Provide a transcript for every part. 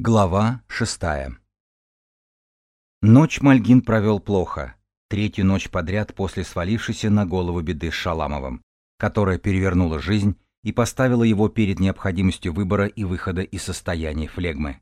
Глава шестая Ночь Мальгин провел плохо, третью ночь подряд после свалившейся на голову беды с Шаламовым, которая перевернула жизнь и поставила его перед необходимостью выбора и выхода из состояния флегмы.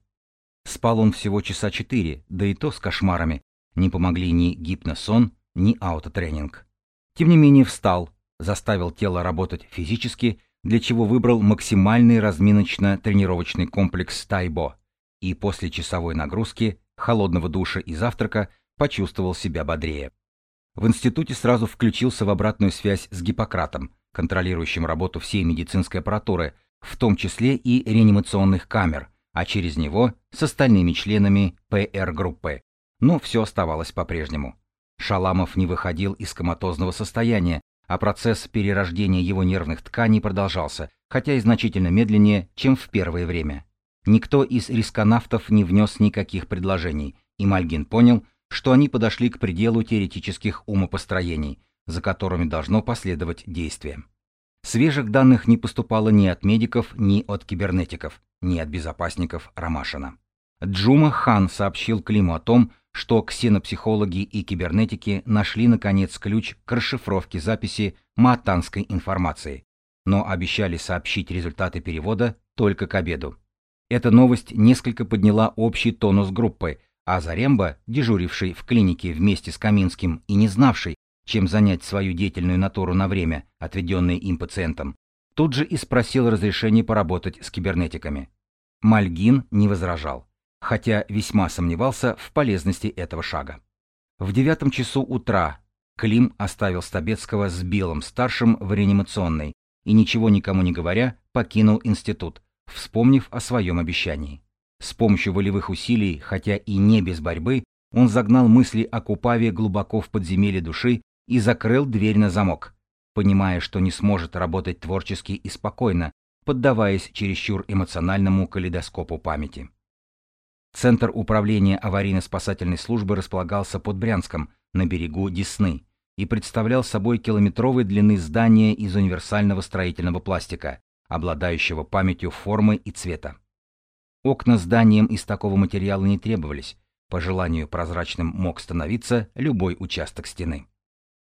Спал он всего часа четыре, да и то с кошмарами. Не помогли ни гипносон, ни аутотренинг. Тем не менее встал, заставил тело работать физически, для чего выбрал максимальный разминочно-тренировочный комплекс Тайбо – и после часовой нагрузки, холодного душа и завтрака почувствовал себя бодрее. В институте сразу включился в обратную связь с Гиппократом, контролирующим работу всей медицинской аппаратуры, в том числе и реанимационных камер, а через него с остальными членами ПР-группы. Но все оставалось по-прежнему. Шаламов не выходил из коматозного состояния, а процесс перерождения его нервных тканей продолжался, хотя и значительно медленнее, чем в первое время. Никто из рисконавтов не внес никаких предложений, и Мальгин понял, что они подошли к пределу теоретических умопостроений, за которыми должно последовать действие. Свежих данных не поступало ни от медиков, ни от кибернетиков, ни от безопасников Ромашина. Джума Хан сообщил Климу о том, что ксенопсихологи и кибернетики нашли наконец ключ к расшифровке записи маатанской информации, но обещали сообщить результаты перевода только к обеду. Эта новость несколько подняла общий тонус группы, а Заремба, дежуривший в клинике вместе с Каминским и не знавший, чем занять свою деятельную натуру на время, отведенное им пациентам, тут же и спросил разрешения поработать с кибернетиками. Мальгин не возражал, хотя весьма сомневался в полезности этого шага. В девятом часу утра Клим оставил Стабецкого с Белым-старшим в реанимационной и, ничего никому не говоря, покинул институт, вспомнив о своем обещании. С помощью волевых усилий, хотя и не без борьбы, он загнал мысли о Купаве глубоко в подземелье души и закрыл дверь на замок, понимая, что не сможет работать творчески и спокойно, поддаваясь чересчур эмоциональному калейдоскопу памяти. Центр управления аварийно-спасательной службы располагался под Брянском, на берегу Десны, и представлял собой километровой длины здание из универсального строительного пластика, обладающего памятью формы и цвета. Окна зданиям из такого материала не требовались, по желанию прозрачным мог становиться любой участок стены.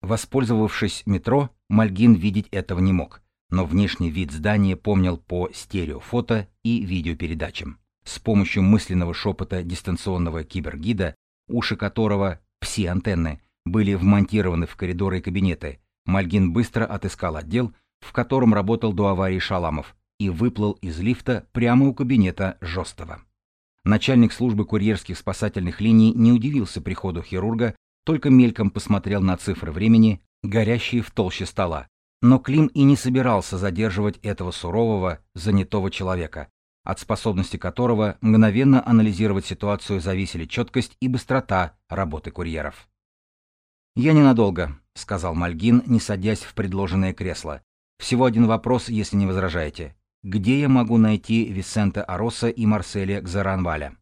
Воспользовавшись метро, Мальгин видеть этого не мог, но внешний вид здания помнил по стереофото и видеопередачам. С помощью мысленного шепота дистанционного кибергида, уши которого, все антенны, были вмонтированы в коридоры и кабинеты, Мальгин быстро отыскал отдел, в котором работал до аварии Шаламов, и выплыл из лифта прямо у кабинета Жостова. Начальник службы курьерских спасательных линий не удивился приходу хирурга, только мельком посмотрел на цифры времени, горящие в толще стола. Но Клим и не собирался задерживать этого сурового, занятого человека, от способности которого мгновенно анализировать ситуацию зависели четкость и быстрота работы курьеров. «Я ненадолго», — сказал Мальгин, не садясь в предложенное кресло. Всего один вопрос, если не возражаете. Где я могу найти Висента Ароса и Марселя Гзаранваля?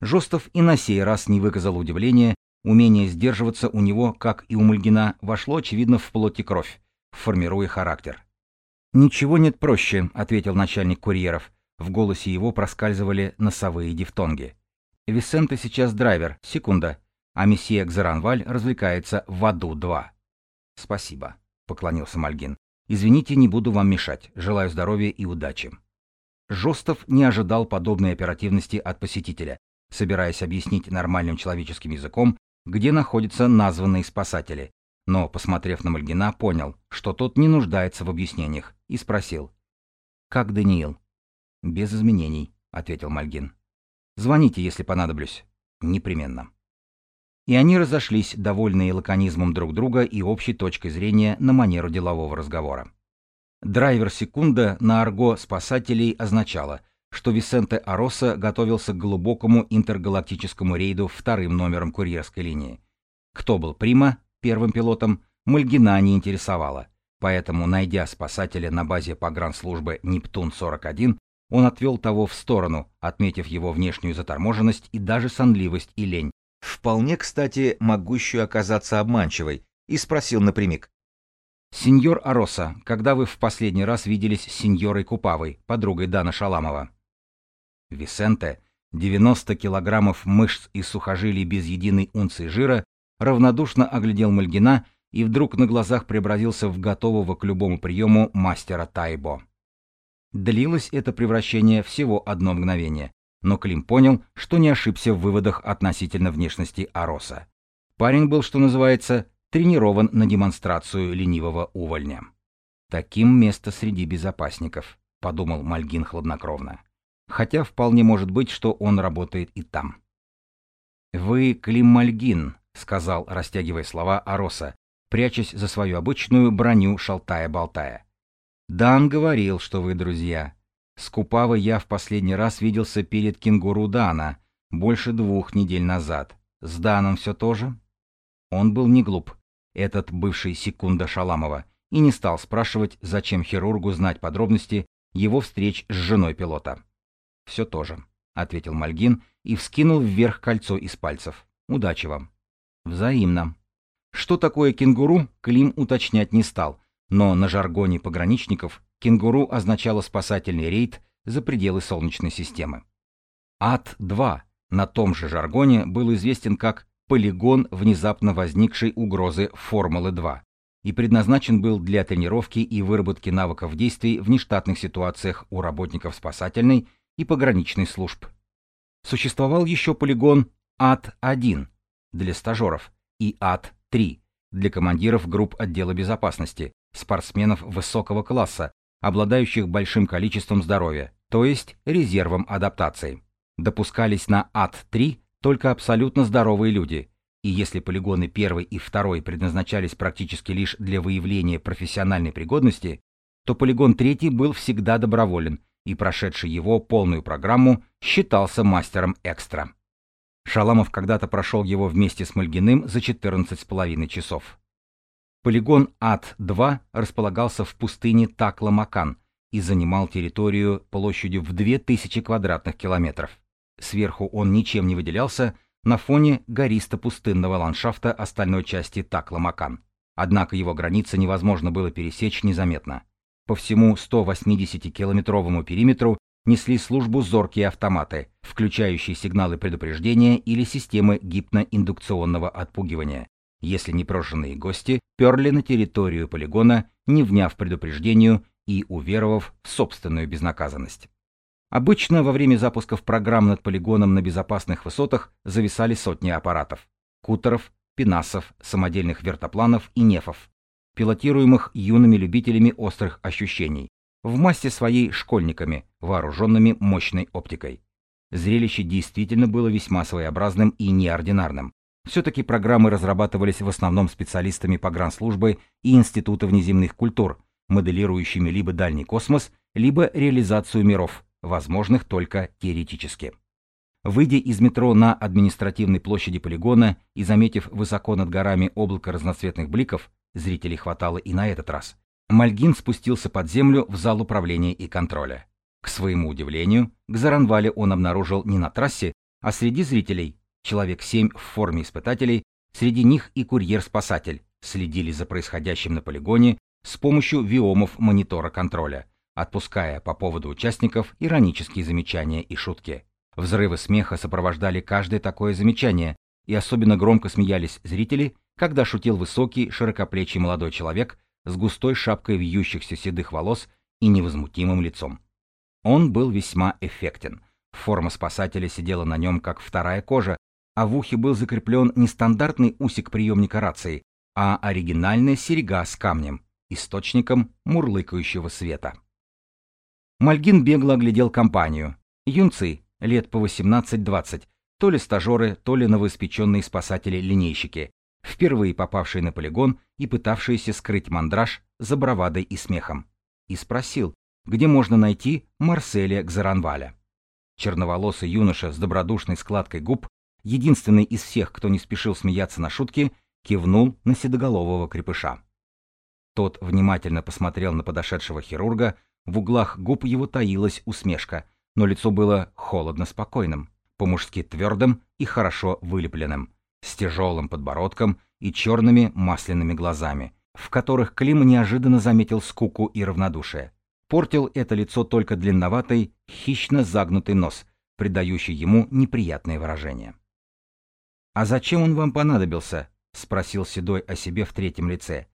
Жостов и на сей раз не выказал удивления, умение сдерживаться у него, как и у Мульгина, вошло, очевидно, в плоть и кровь, формируя характер. «Ничего нет проще», — ответил начальник курьеров. В голосе его проскальзывали носовые дифтонги. «Висенте сейчас драйвер, секунда, а месье Гзаранваль развлекается в аду-2». «Спасибо», — поклонился Мальгин. Извините, не буду вам мешать. Желаю здоровья и удачи. Жостов не ожидал подобной оперативности от посетителя, собираясь объяснить нормальным человеческим языком, где находятся названные спасатели, но, посмотрев на Мальгина, понял, что тот не нуждается в объяснениях, и спросил. «Как Даниил?» «Без изменений», — ответил Мальгин. «Звоните, если понадоблюсь. Непременно». И они разошлись, довольные лаконизмом друг друга и общей точкой зрения на манеру делового разговора. Драйвер секунда на арго спасателей означало, что Висенте Ароса готовился к глубокому интергалактическому рейду вторым номером курьерской линии. Кто был Прима, первым пилотом, Мальгина не интересовало, поэтому, найдя спасателя на базе погранслужбы «Нептун-41», он отвел того в сторону, отметив его внешнюю заторможенность и даже сонливость и лень, вполне, кстати, могущую оказаться обманчивой, и спросил напрямик. «Сеньор Ароса, когда вы в последний раз виделись с сеньорой Купавой, подругой Дана Шаламова?» Висенте, 90 килограммов мышц и сухожилий без единой унции жира, равнодушно оглядел Мальгина и вдруг на глазах преобразился в готового к любому приему мастера Тайбо. Длилось это превращение всего одно мгновение, но Клим понял, что не ошибся в выводах относительно внешности Ароса. Парень был, что называется, тренирован на демонстрацию ленивого увольня. «Таким место среди безопасников», — подумал Мальгин хладнокровно. Хотя вполне может быть, что он работает и там. «Вы Клим Мальгин», — сказал, растягивая слова Ароса, прячась за свою обычную броню шалтая-болтая. «Дан говорил, что вы друзья. С Купавой я в последний раз виделся перед кенгуру Дана, больше двух недель назад. С Даном все то же?» Он был не глуп, этот бывший секунда Шаламова, и не стал спрашивать, зачем хирургу знать подробности его встреч с женой пилота. «Все то же», — ответил Мальгин и вскинул вверх кольцо из пальцев. «Удачи вам». «Взаимно». Что такое кенгуру, Клим уточнять не стал, но на жаргоне пограничников кенгуру означало спасательный рейд за пределы Солнечной системы. АТ-2 на том же жаргоне был известен как полигон внезапно возникшей угрозы Формулы-2 и предназначен был для тренировки и выработки навыков действий в нештатных ситуациях у работников спасательной и пограничной служб. Существовал еще полигон АТ-1 для стажеров и АТ-3 для командиров групп отдела безопасности, спортсменов высокого класса, обладающих большим количеством здоровья, то есть резервом адаптации. Допускались на АТ-3 только абсолютно здоровые люди, и если полигоны первый и второй предназначались практически лишь для выявления профессиональной пригодности, то полигон третий был всегда доброволен, и прошедший его полную программу считался мастером экстра. Шаламов когда-то прошел его вместе с Мальгиным за 14,5 часов. Полигон АТ-2 располагался в пустыне Такла-Макан и занимал территорию площадью в 2000 квадратных километров. Сверху он ничем не выделялся на фоне гористо-пустынного ландшафта остальной части Такла-Макан. Однако его границы невозможно было пересечь незаметно. По всему 180-километровому периметру несли службу зоркие автоматы, включающие сигналы предупреждения или системы гипноиндукционного отпугивания, если непрошенные гости перли на территорию полигона, не вняв предупреждению и уверовав в собственную безнаказанность. Обычно во время запусков программ над полигоном на безопасных высотах зависали сотни аппаратов – кутеров, пенасов, самодельных вертопланов и нефов, пилотируемых юными любителями острых ощущений, в массе своей школьниками, вооруженными мощной оптикой. Зрелище действительно было весьма своеобразным и неординарным. Все-таки программы разрабатывались в основном специалистами погранслужбы и Института внеземных культур, моделирующими либо дальний космос, либо реализацию миров – возможных только теоретически. Выйдя из метро на административной площади полигона и заметив высоко над горами облако разноцветных бликов, зрителей хватало и на этот раз, Мальгин спустился под землю в зал управления и контроля. К своему удивлению, к Заранвале он обнаружил не на трассе, а среди зрителей, человек семь в форме испытателей, среди них и курьер-спасатель, следили за происходящим на полигоне с помощью виомов монитора контроля, отпуская по поводу участников иронические замечания и шутки. Взрывы смеха сопровождали каждое такое замечание, и особенно громко смеялись зрители, когда шутил высокий, широкоплечий молодой человек с густой шапкой вьющихся седых волос и невозмутимым лицом. Он был весьма эффектен. Форма спасателя сидела на нем, как вторая кожа, а в ухе был закреплен не стандартный усик приемника рации, а оригинальная серега с камнем, источником мурлыкающего света. Мальгин бегло оглядел компанию. Юнцы, лет по 18-20, то ли стажеры, то ли новоиспеченные спасатели-линейщики, впервые попавшие на полигон и пытавшиеся скрыть мандраж за бравадой и смехом. И спросил, где можно найти Марселя Гзаранваля. Черноволосый юноша с добродушной складкой губ, единственный из всех, кто не спешил смеяться на шутки, кивнул на седоголового крепыша. Тот внимательно посмотрел на подошедшего хирурга, в углах губ его таилась усмешка, но лицо было холодно спокойным, по-мужски твердым и хорошо вылепленным, с тяжелым подбородком и черными масляными глазами, в которых Клим неожиданно заметил скуку и равнодушие. Портил это лицо только длинноватый, хищно загнутый нос, придающий ему неприятное выражение. «А зачем он вам понадобился?» — спросил Седой о себе в третьем лице.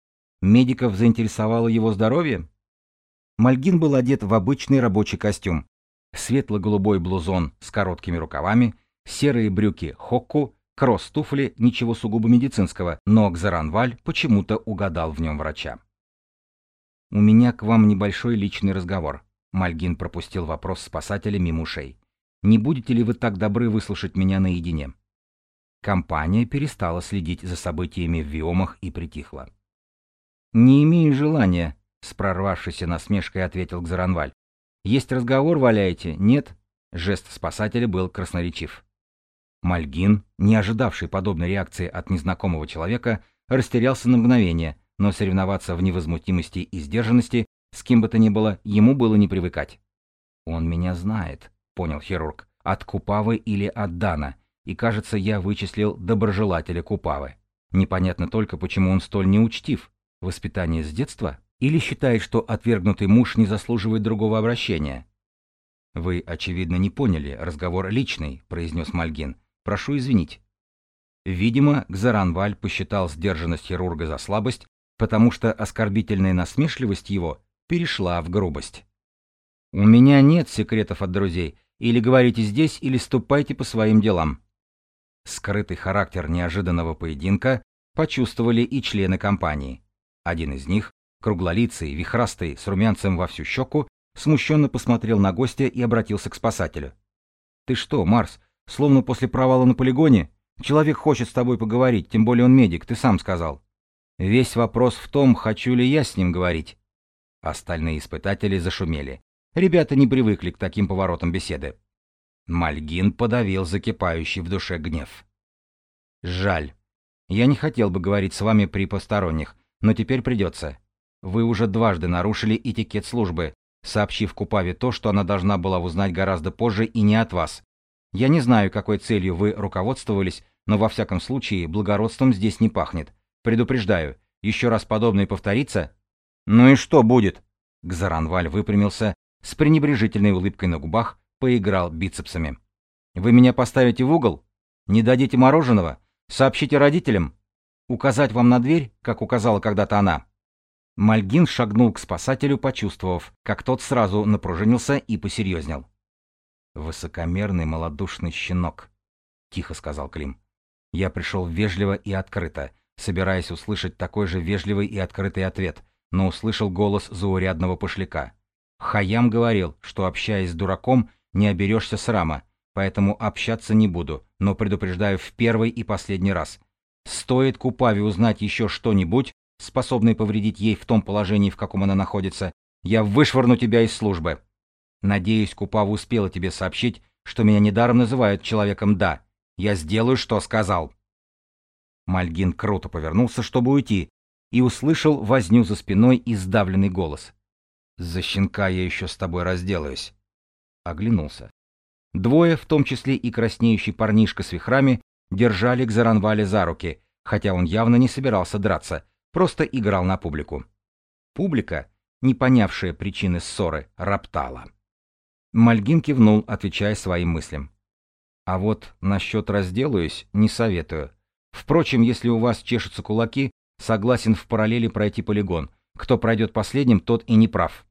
«Медиков заинтересовало его здоровье?» Мальгин был одет в обычный рабочий костюм. Светло-голубой блузон с короткими рукавами, серые брюки хокку, кросс-туфли, ничего сугубо медицинского, но Кзаранваль почему-то угадал в нем врача. «У меня к вам небольшой личный разговор», — Мальгин пропустил вопрос спасателя мимо ушей. «Не будете ли вы так добры выслушать меня наедине?» Компания перестала следить за событиями в Виомах и притихла. «Не имею желания», с прорвавшейся насмешкой ответил Гзаранваль. «Есть разговор, валяете? Нет?» Жест спасателя был красноречив. Мальгин, не ожидавший подобной реакции от незнакомого человека, растерялся на мгновение, но соревноваться в невозмутимости и сдержанности с кем бы то ни было ему было не привыкать. «Он меня знает», — понял хирург, — «от Купавы или от Дана, и, кажется, я вычислил доброжелателя Купавы. Непонятно только, почему он столь неучтив. Воспитание с детства?» Или считает, что отвергнутый муж не заслуживает другого обращения? «Вы, очевидно, не поняли. Разговор личный», — произнес Мальгин. «Прошу извинить». Видимо, Гзаранваль посчитал сдержанность хирурга за слабость, потому что оскорбительная насмешливость его перешла в грубость. «У меня нет секретов от друзей. Или говорите здесь, или ступайте по своим делам». Скрытый характер неожиданного поединка почувствовали и члены компании. Один из них, Круглолицый, вихрастый, с румянцем во всю щеку, смущенно посмотрел на гостя и обратился к спасателю. «Ты что, Марс, словно после провала на полигоне? Человек хочет с тобой поговорить, тем более он медик, ты сам сказал. Весь вопрос в том, хочу ли я с ним говорить». Остальные испытатели зашумели. Ребята не привыкли к таким поворотам беседы. Мальгин подавил закипающий в душе гнев. «Жаль. Я не хотел бы говорить с вами при посторонних, но теперь придется. Вы уже дважды нарушили этикет службы, сообщив Купаве то, что она должна была узнать гораздо позже и не от вас. Я не знаю, какой целью вы руководствовались, но во всяком случае благородством здесь не пахнет. Предупреждаю, еще раз подобное повторится? Ну и что будет? Гзаранваль выпрямился, с пренебрежительной улыбкой на губах, поиграл бицепсами. Вы меня поставите в угол? Не дадите мороженого? Сообщите родителям? Указать вам на дверь, как указала когда-то она? Мальгин шагнул к спасателю, почувствовав, как тот сразу напружинился и посерьезнел. «Высокомерный малодушный щенок», — тихо сказал Клим. «Я пришел вежливо и открыто, собираясь услышать такой же вежливый и открытый ответ, но услышал голос заурядного пошляка. Хаям говорил, что, общаясь с дураком, не оберешься срама, поэтому общаться не буду, но предупреждаю в первый и последний раз. Стоит Купаве узнать еще что-нибудь, способный повредить ей в том положении, в каком она находится, я вышвырну тебя из службы. Надеюсь, Купава успела тебе сообщить, что меня недаром называют человеком «да». Я сделаю, что сказал». Мальгин круто повернулся, чтобы уйти, и услышал возню за спиной и сдавленный голос. «За щенка я еще с тобой разделаюсь». Оглянулся. Двое, в том числе и краснеющий парнишка с вихрами, держали Кзаранвале за руки, хотя он явно не собирался драться, просто играл на публику. Публика, не понявшая причины ссоры, роптала. Мальгин кивнул, отвечая своим мыслям. А вот насчет разделаюсь, не советую. Впрочем, если у вас чешутся кулаки, согласен в параллели пройти полигон. Кто пройдет последним, тот и не прав.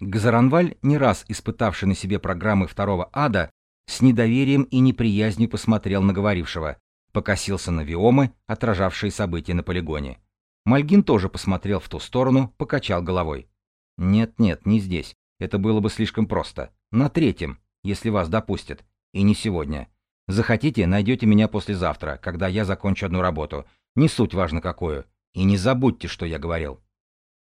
Газаранваль, не раз испытавший на себе программы второго ада, с недоверием и неприязнью посмотрел на говорившего, покосился на виомы, отражавшие события на полигоне. Мальгин тоже посмотрел в ту сторону, покачал головой. «Нет-нет, не здесь. Это было бы слишком просто. На третьем, если вас допустят. И не сегодня. Захотите, найдете меня послезавтра, когда я закончу одну работу. Не суть важно какую. И не забудьте, что я говорил».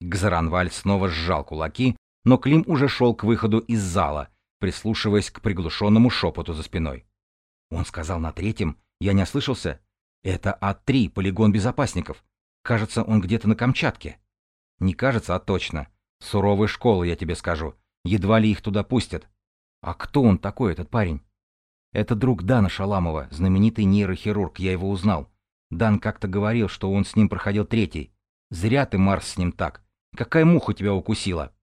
Гзаранваль снова сжал кулаки, но Клим уже шел к выходу из зала, прислушиваясь к приглушенному шепоту за спиной. Он сказал на третьем, я не ослышался. Это А3, полигон безопасников. Кажется, он где-то на Камчатке. Не кажется, а точно. Суровая школа, я тебе скажу. Едва ли их туда пустят. А кто он такой, этот парень? Это друг Дана Шаламова, знаменитый нейрохирург, я его узнал. Дан как-то говорил, что он с ним проходил третий. Зря ты, Марс, с ним так. Какая муха тебя укусила?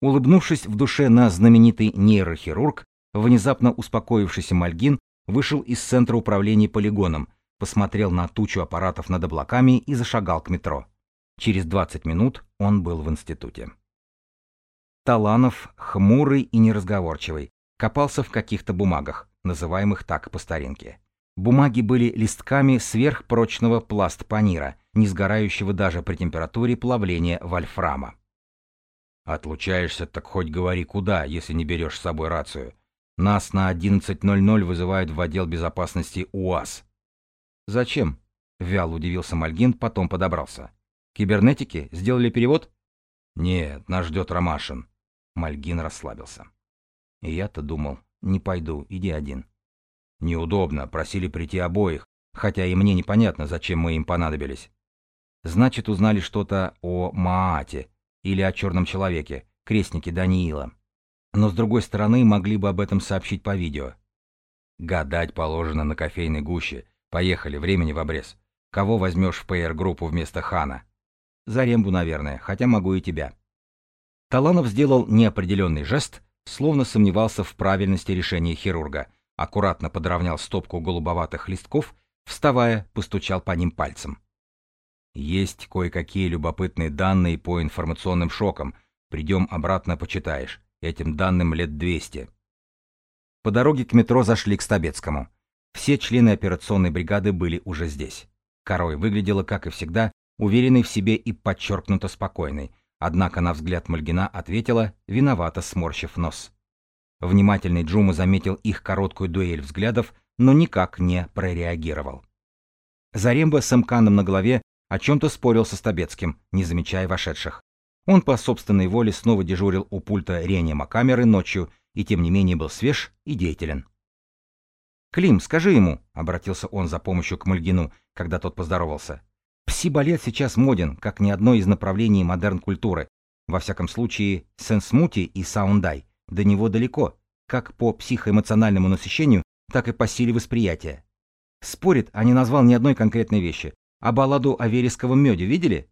Улыбнувшись в душе на знаменитый нейрохирург, Внезапно успокоившийся Мальгин вышел из центра управления полигоном, посмотрел на тучу аппаратов над облаками и зашагал к метро. Через 20 минут он был в институте. Таланов, хмурый и неразговорчивый, копался в каких-то бумагах, называемых так по старинке. Бумаги были листками сверхпрочного пластпанира, не сгорающего даже при температуре плавления вольфрама. «Отлучаешься, так хоть говори куда, если не берешь с собой рацию. Нас на 11.00 вызывают в отдел безопасности УАЗ». «Зачем?» — вяло удивился Мальгин, потом подобрался. «Кибернетики? Сделали перевод?» «Нет, нас ждет Ромашин». Мальгин расслабился. «Я-то думал, не пойду, иди один». Неудобно, просили прийти обоих, хотя и мне непонятно, зачем мы им понадобились. Значит, узнали что-то о Маате или о черном человеке, крестнике Даниила. Но с другой стороны, могли бы об этом сообщить по видео. Гадать положено на кофейной гуще. Поехали, времени в обрез. Кого возьмешь в ПР-группу вместо Хана? Зарембу, наверное, хотя могу и тебя. Таланов сделал неопределенный жест, словно сомневался в правильности решения хирурга — аккуратно подровнял стопку голубоватых листков, вставая, постучал по ним пальцем. Есть кое-какие любопытные данные по информационным шокам. Придем обратно почитаешь. Этим данным лет 200. По дороге к метро зашли к Стабецкому. Все члены операционной бригады были уже здесь. Корой выглядела, как и всегда, уверенной в себе и подчеркнуто спокойной, однако на взгляд Мальгина ответила, виновато сморщив нос. Внимательный Джума заметил их короткую дуэль взглядов, но никак не прореагировал. Заремба с Амканом на голове о чем-то спорил со Стабецким, не замечая вошедших. Он по собственной воле снова дежурил у пульта реанимокамеры ночью и тем не менее был свеж и деятелен. «Клим, скажи ему», — обратился он за помощью к Мальгину, когда тот поздоровался. «Пси-балет сейчас моден, как ни одно из направлений модерн-культуры. Во всяком случае, сенсмути и саундай. До него далеко, как по психоэмоциональному насыщению, так и по силе восприятия. Спорит, а не назвал ни одной конкретной вещи. А балладу о вересковом меде видели?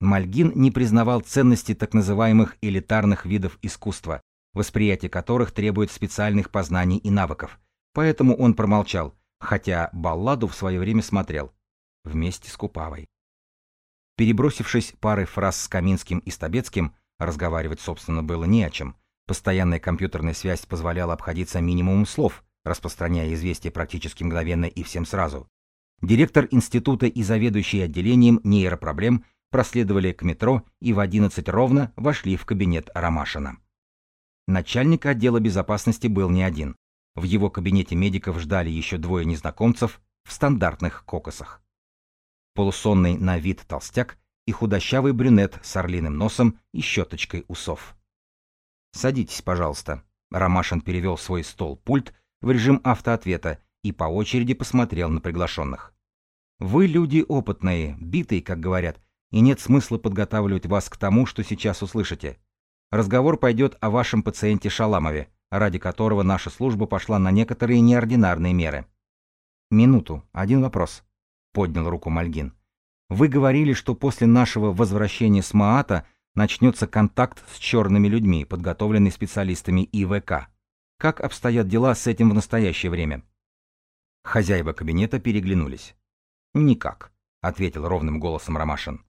Мальгин не признавал ценности так называемых элитарных видов искусства, восприятие которых требует специальных познаний и навыков. Поэтому он промолчал, хотя балладу в свое время смотрел. Вместе с Купавой. Перебросившись парой фраз с Каминским и Стабецким, разговаривать, собственно, было не о чем, Постоянная компьютерная связь позволяла обходиться минимумом слов, распространяя известия практически мгновенно и всем сразу. Директор института и заведующий отделением нейропроблем проследовали к метро и в 11 ровно вошли в кабинет Ромашина. Начальник отдела безопасности был не один. В его кабинете медиков ждали еще двое незнакомцев в стандартных кокосах. Полусонный на вид толстяк и худощавый брюнет с орлиным носом и щеточкой усов. «Садитесь, пожалуйста». Ромашин перевел свой стол-пульт в режим автоответа и по очереди посмотрел на приглашенных. «Вы люди опытные, битые, как говорят, и нет смысла подготавливать вас к тому, что сейчас услышите. Разговор пойдет о вашем пациенте Шаламове, ради которого наша служба пошла на некоторые неординарные меры». «Минуту, один вопрос», — поднял руку Мальгин. «Вы говорили, что после нашего возвращения с Маата — начнется контакт с черными людьми, подготовленный специалистами ИВК. Как обстоят дела с этим в настоящее время? Хозяева кабинета переглянулись. «Никак», — ответил ровным голосом Ромашин.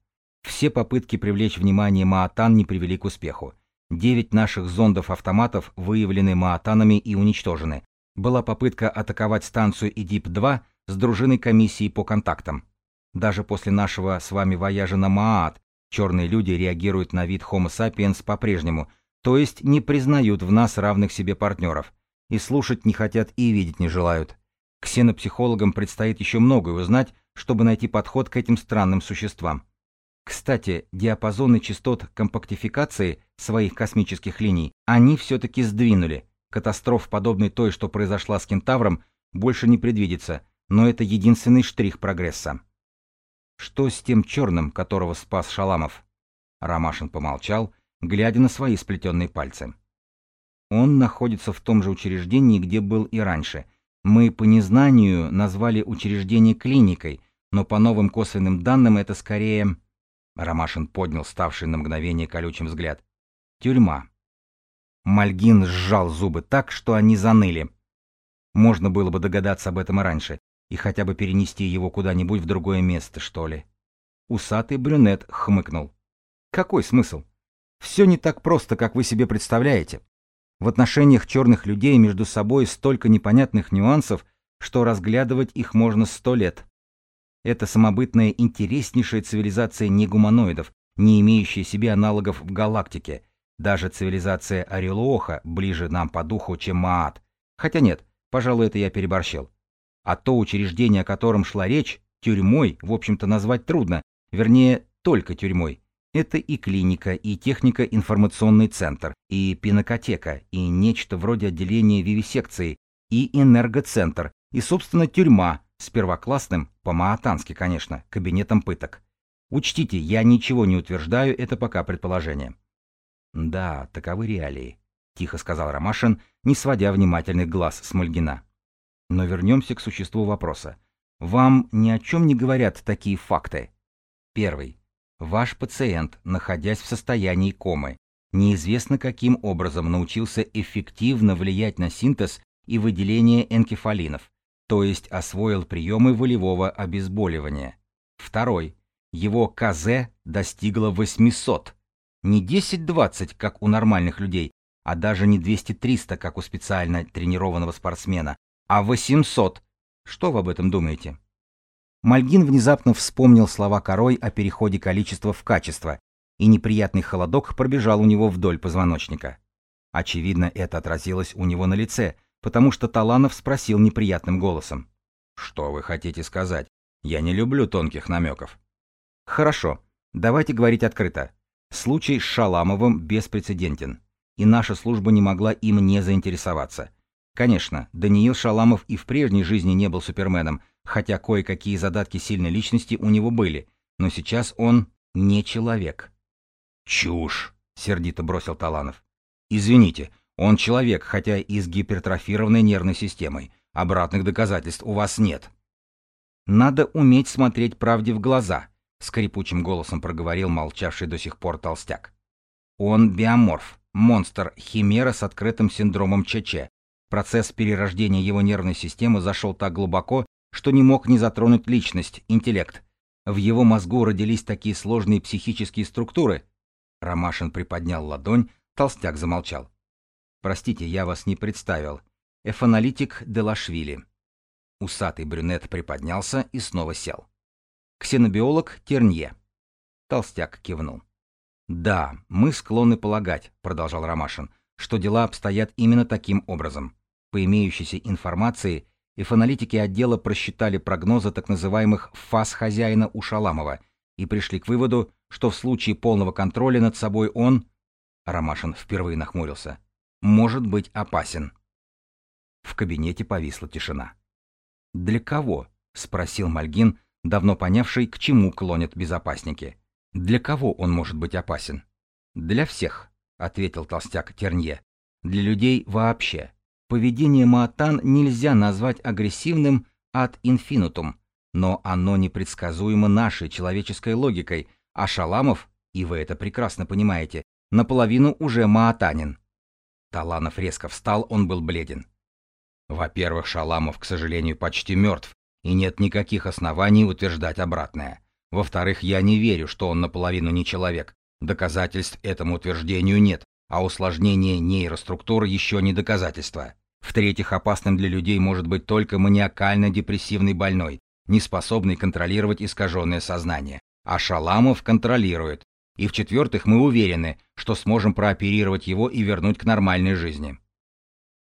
«Все попытки привлечь внимание Маатан не привели к успеху. Девять наших зондов-автоматов выявлены Маатанами и уничтожены. Была попытка атаковать станцию ИДИП-2 с дружиной комиссии по контактам. Даже после нашего с вами вояжа на Маат Черные люди реагируют на вид Homo sapiens по-прежнему, то есть не признают в нас равных себе партнеров. И слушать не хотят и видеть не желают. Ксенопсихологам предстоит еще многое узнать, чтобы найти подход к этим странным существам. Кстати, диапазоны частот компактификации своих космических линий они все-таки сдвинули. Катастроф, подобной той, что произошла с Кентавром, больше не предвидится, но это единственный штрих прогресса. Что с тем черным, которого спас Шаламов? Ромашин помолчал, глядя на свои сплетенные пальцы. Он находится в том же учреждении, где был и раньше. Мы по незнанию назвали учреждение клиникой, но по новым косвенным данным это скорее... Ромашин поднял ставший на мгновение колючим взгляд. Тюрьма. Мальгин сжал зубы так, что они заныли. Можно было бы догадаться об этом раньше, и хотя бы перенести его куда-нибудь в другое место, что ли. Усатый брюнет хмыкнул. Какой смысл? Все не так просто, как вы себе представляете. В отношениях черных людей между собой столько непонятных нюансов, что разглядывать их можно сто лет. Это самобытная интереснейшая цивилизация негуманоидов, не имеющая себе аналогов в галактике. Даже цивилизация Орелуоха ближе нам по духу, чем Маат. Хотя нет, пожалуй, это я переборщил. А то учреждение, о котором шла речь, тюрьмой, в общем-то, назвать трудно, вернее, только тюрьмой. Это и клиника, и технико-информационный центр, и пинокотека, и нечто вроде отделения вивисекции, и энергоцентр, и, собственно, тюрьма с первоклассным, по-маатански, конечно, кабинетом пыток. Учтите, я ничего не утверждаю, это пока предположение. Да, таковы реалии, тихо сказал Ромашин, не сводя внимательных глаз с Мальгина. Но вернемся к существу вопроса. Вам ни о чем не говорят такие факты. Первый. Ваш пациент, находясь в состоянии комы, неизвестно каким образом научился эффективно влиять на синтез и выделение энкефалинов, то есть освоил приемы волевого обезболивания. Второй. Его КЗ достигло 800. Не 10-20, как у нормальных людей, а даже не 200-300, как у специально тренированного спортсмена, а 800. Что вы об этом думаете? Мальгин внезапно вспомнил слова Корой о переходе количества в качество, и неприятный холодок пробежал у него вдоль позвоночника. Очевидно, это отразилось у него на лице, потому что Таланов спросил неприятным голосом. «Что вы хотите сказать? Я не люблю тонких намеков». «Хорошо, давайте говорить открыто. Случай с Шаламовым беспрецедентен, и наша служба не могла им не заинтересоваться. Конечно, Даниил Шаламов и в прежней жизни не был суперменом, хотя кое-какие задатки сильной личности у него были, но сейчас он не человек. «Чушь!» — сердито бросил Таланов. «Извините, он человек, хотя и с гипертрофированной нервной системой. Обратных доказательств у вас нет». «Надо уметь смотреть правде в глаза», — скрипучим голосом проговорил молчавший до сих пор толстяк. «Он биоморф, монстр, химера с открытым синдромом ЧЧ. Процесс перерождения его нервной системы зашел так глубоко, что не мог не затронуть личность, интеллект. В его мозгу родились такие сложные психические структуры. Ромашин приподнял ладонь, толстяк замолчал. «Простите, я вас не представил. Эфаналитик Делашвили». Усатый брюнет приподнялся и снова сел. «Ксенобиолог Тернье». Толстяк кивнул. «Да, мы склонны полагать», — продолжал Ромашин, «что дела обстоят именно таким образом. По имеющейся информации, и фаналитики отдела просчитали прогнозы так называемых фаз хозяина Ушаламова и пришли к выводу, что в случае полного контроля над собой он, Ромашин впервые нахмурился, может быть опасен. В кабинете повисла тишина. «Для кого?» — спросил Мальгин, давно понявший, к чему клонят безопасники. «Для кого он может быть опасен?» «Для всех», — ответил толстяк Тернье. «Для людей вообще. Поведение Маатан нельзя назвать агрессивным ad infinitum, но оно непредсказуемо нашей человеческой логикой, а Шаламов, и вы это прекрасно понимаете, наполовину уже маатанин. Таланов резко встал, он был бледен. Во-первых, Шаламов, к сожалению, почти мертв, и нет никаких оснований утверждать обратное. Во-вторых, я не верю, что он наполовину не человек. Доказательств этому утверждению нет, а усложнение нейроструктуры еще не доказательство. В-третьих, опасным для людей может быть только маниакально-депрессивный больной, не способный контролировать искаженное сознание. А Шаламов контролирует. И в-четвертых, мы уверены, что сможем прооперировать его и вернуть к нормальной жизни.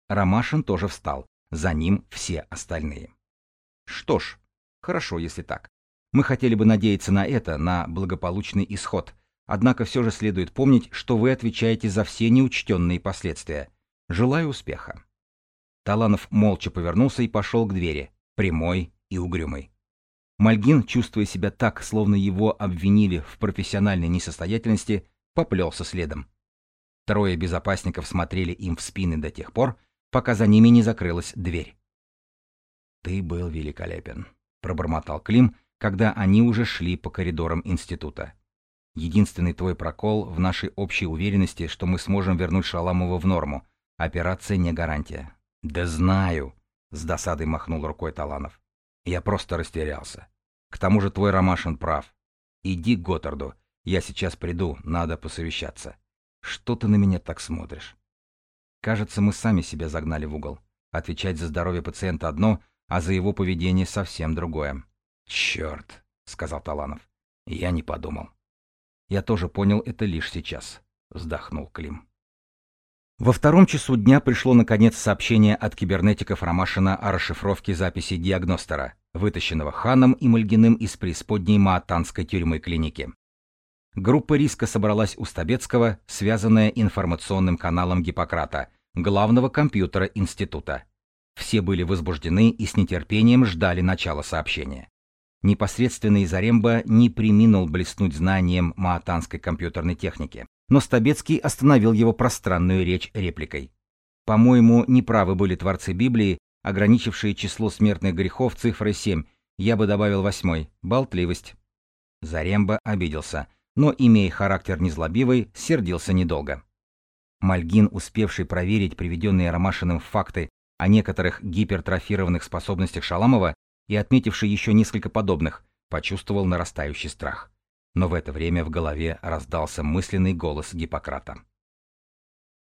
Ромашин тоже встал. За ним все остальные. Что ж, хорошо, если так. Мы хотели бы надеяться на это, на благополучный исход. Однако все же следует помнить, что вы отвечаете за все неучтенные последствия. Желаю успеха. Таланов молча повернулся и пошел к двери, прямой и угрюмый. Мальгин, чувствуя себя так, словно его обвинили в профессиональной несостоятельности, поплелся следом. Трое безопасников смотрели им в спины до тех пор, пока за ними не закрылась дверь. «Ты был великолепен», — пробормотал Клим, когда они уже шли по коридорам института. Единственный твой прокол в нашей общей уверенности, что мы сможем вернуть Шаламова в норму. Операция не гарантия. Да знаю, с досадой махнул рукой Таланов. Я просто растерялся. К тому же твой Ромашин прав. Иди к Готарду. Я сейчас приду, надо посовещаться. Что ты на меня так смотришь? Кажется, мы сами себя загнали в угол. Отвечать за здоровье пациента одно, а за его поведение совсем другое. Черт, сказал Таланов. Я не подумал. Я тоже понял это лишь сейчас, вздохнул Клим. Во втором часу дня пришло наконец сообщение от кибернетиков Ромашина о расшифровке записи диагностера, вытащенного Ханом и Мальгиным из преисподней Маатанской тюрьмы клиники. Группа риска собралась у Стабецкого, связанная информационным каналом Гиппократа, главного компьютера института. Все были возбуждены и с нетерпением ждали начала сообщения. Непосредственный Заремба не приминул блеснуть знанием маатанской компьютерной техники, но Стабецкий остановил его пространную речь репликой. По-моему, неправы были творцы Библии, ограничившие число смертных грехов цифрой 7, я бы добавил восьмой, болтливость. Заремба обиделся, но, имея характер незлобивый, сердился недолго. Мальгин, успевший проверить приведенные Ромашиным факты о некоторых гипертрофированных способностях Шаламова, и отметивший еще несколько подобных, почувствовал нарастающий страх. Но в это время в голове раздался мысленный голос Гиппократа.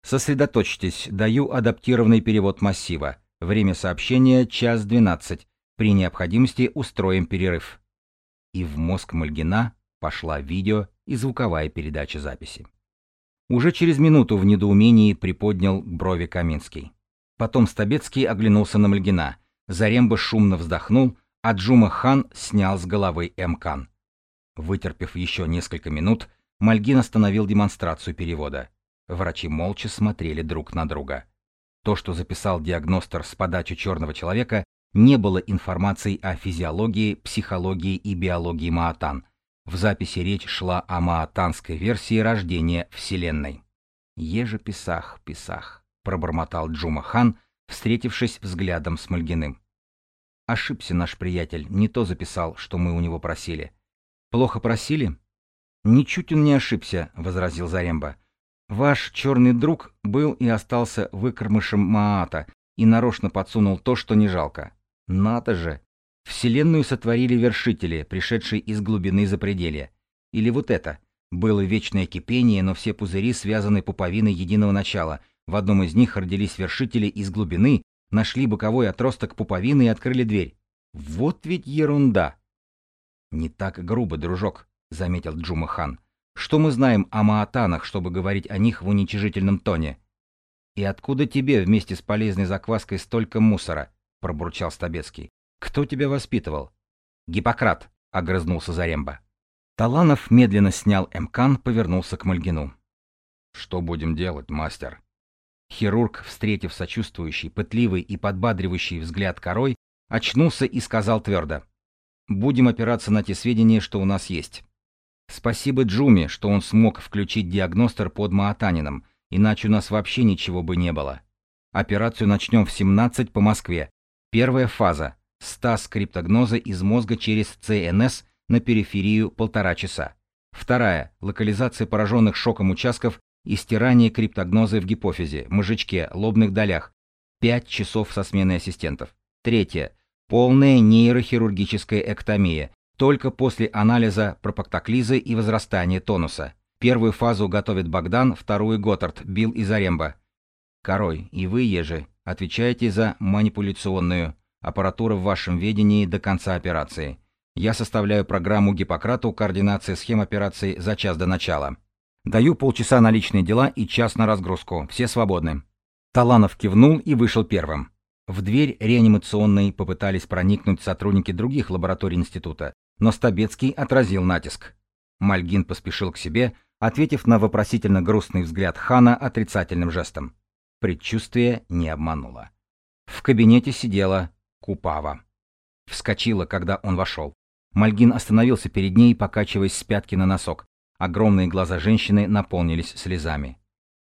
Сосредоточьтесь, даю адаптированный перевод массива. Время сообщения час двенадцать. При необходимости устроим перерыв. И в мозг Мальгина пошла видео и звуковая передача записи. Уже через минуту в недоумении приподнял брови Каминский. Потом Стабецкий оглянулся на Мальгина, Заремба шумно вздохнул, а Джума Хан снял с головы М-Кан. Вытерпев еще несколько минут, Мальгин остановил демонстрацию перевода. Врачи молча смотрели друг на друга. То, что записал диагностер с подачи черного человека, не было информацией о физиологии, психологии и биологии Маатан. В записи речь шла о маатанской версии рождения Вселенной. «Еже Писах, Писах», — пробормотал Джума Хан, встретившись взглядом с Мальгиным. Ошибся наш приятель, не то записал, что мы у него просили. Плохо просили? Ничуть он не ошибся, возразил Заремба. Ваш черный друг был и остался выкормышем Маата и нарочно подсунул то, что не жалко. Надо же! Вселенную сотворили вершители, пришедшие из глубины запределья. Или вот это. Было вечное кипение, но все пузыри связаны пуповиной единого начала. В одном из них родились вершители из глубины, нашли боковой отросток пуповины и открыли дверь. Вот ведь ерунда! Не так грубо, дружок, заметил Джума Хан. Что мы знаем о маатанах, чтобы говорить о них в уничижительном тоне? И откуда тебе вместе с полезной закваской столько мусора? пробурчал Стабецкий. Кто тебя воспитывал? Гиппократ, огрызнулся Заремба. Таланов медленно снял Эмкан, повернулся к Мальгину. Что будем делать, мастер? Хирург, встретив сочувствующий, пытливый и подбадривающий взгляд корой, очнулся и сказал твердо. «Будем опираться на те сведения, что у нас есть. Спасибо Джуми, что он смог включить диагностер под Маатанином, иначе у нас вообще ничего бы не было. Операцию начнем в 17 по Москве. Первая фаза. Стаз криптогноза из мозга через ЦНС на периферию полтора часа. Вторая. Локализация пораженных шоком участков и стирание криптогнозы в гипофизе, мозжечке, лобных долях. 5 часов со сменой ассистентов. Третье. Полная нейрохирургическая эктомия, только после анализа пропоктоклизы и возрастания тонуса. Первую фазу готовит Богдан, вторую Готард, Бил и Заремба. Корой, и вы, Ежи, отвечаете за манипуляционную аппаратуру в вашем ведении до конца операции. Я составляю программу Гиппократу координации схем операции за час до начала. Даю полчаса на личные дела и час на разгрузку. Все свободны. Таланов кивнул и вышел первым. В дверь реанимационной попытались проникнуть сотрудники других лабораторий института, но Стабецкий отразил натиск. Мальгин поспешил к себе, ответив на вопросительно грустный взгляд Хана отрицательным жестом. Предчувствие не обмануло. В кабинете сидела Купава. Вскочила, когда он вошел. Мальгин остановился перед ней, покачиваясь с пятки на носок. Огромные глаза женщины наполнились слезами.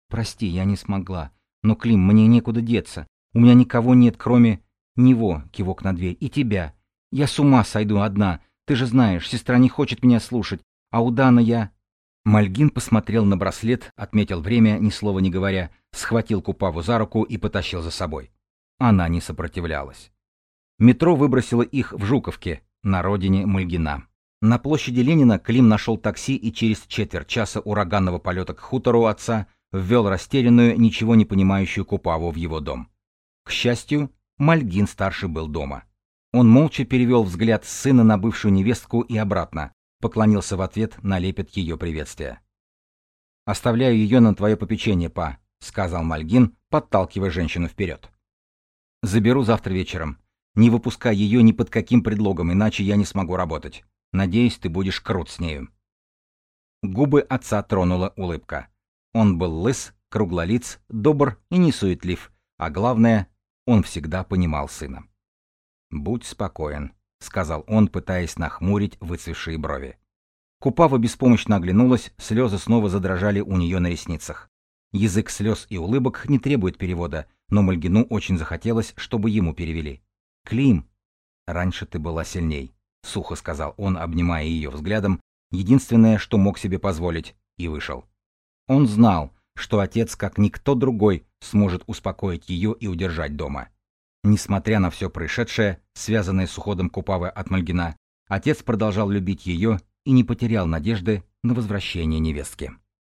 «Прости, я не смогла. Но, Клим, мне некуда деться. У меня никого нет, кроме... Него, кивок на дверь, и тебя. Я с ума сойду одна. Ты же знаешь, сестра не хочет меня слушать. А у Дана я... Мальгин посмотрел на браслет, отметил время, ни слова не говоря, схватил Купаву за руку и потащил за собой. Она не сопротивлялась. Метро выбросило их в Жуковке, на родине Мальгина. На площади Ленина Клим нашел такси и через четверть часа ураганного полета к хутору отца ввел растерянную, ничего не понимающую Купаву в его дом. К счастью, Мальгин-старший был дома. Он молча перевел взгляд сына на бывшую невестку и обратно, поклонился в ответ на лепет ее приветствия. «Оставляю ее на твое попечение, па», — сказал Мальгин, подталкивая женщину вперед. «Заберу завтра вечером. Не выпускай ее ни под каким предлогом, иначе я не смогу работать. Надеюсь, ты будешь крут с нею». Губы отца тронула улыбка. Он был лыс, круглолиц, добр и не суетлив, а главное, он всегда понимал сына. «Будь спокоен», — сказал он, пытаясь нахмурить выцвевшие брови. Купава беспомощно оглянулась, слезы снова задрожали у нее на ресницах. Язык слез и улыбок не требует перевода, но Мальгину очень захотелось, чтобы ему перевели. «Клим, раньше ты была сильней», — сухо сказал он, обнимая ее взглядом, единственное, что мог себе позволить, и вышел. Он знал, что отец, как никто другой, сможет успокоить ее и удержать дома. Несмотря на все происшедшее, связанное с уходом Купавы от Мальгина, отец продолжал любить ее и не потерял надежды на возвращение невестки.